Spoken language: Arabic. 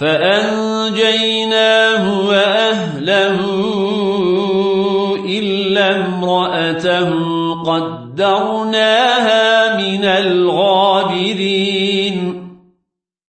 فأنجيناه وأهله إلا امرأته قدرناها من الغابرين.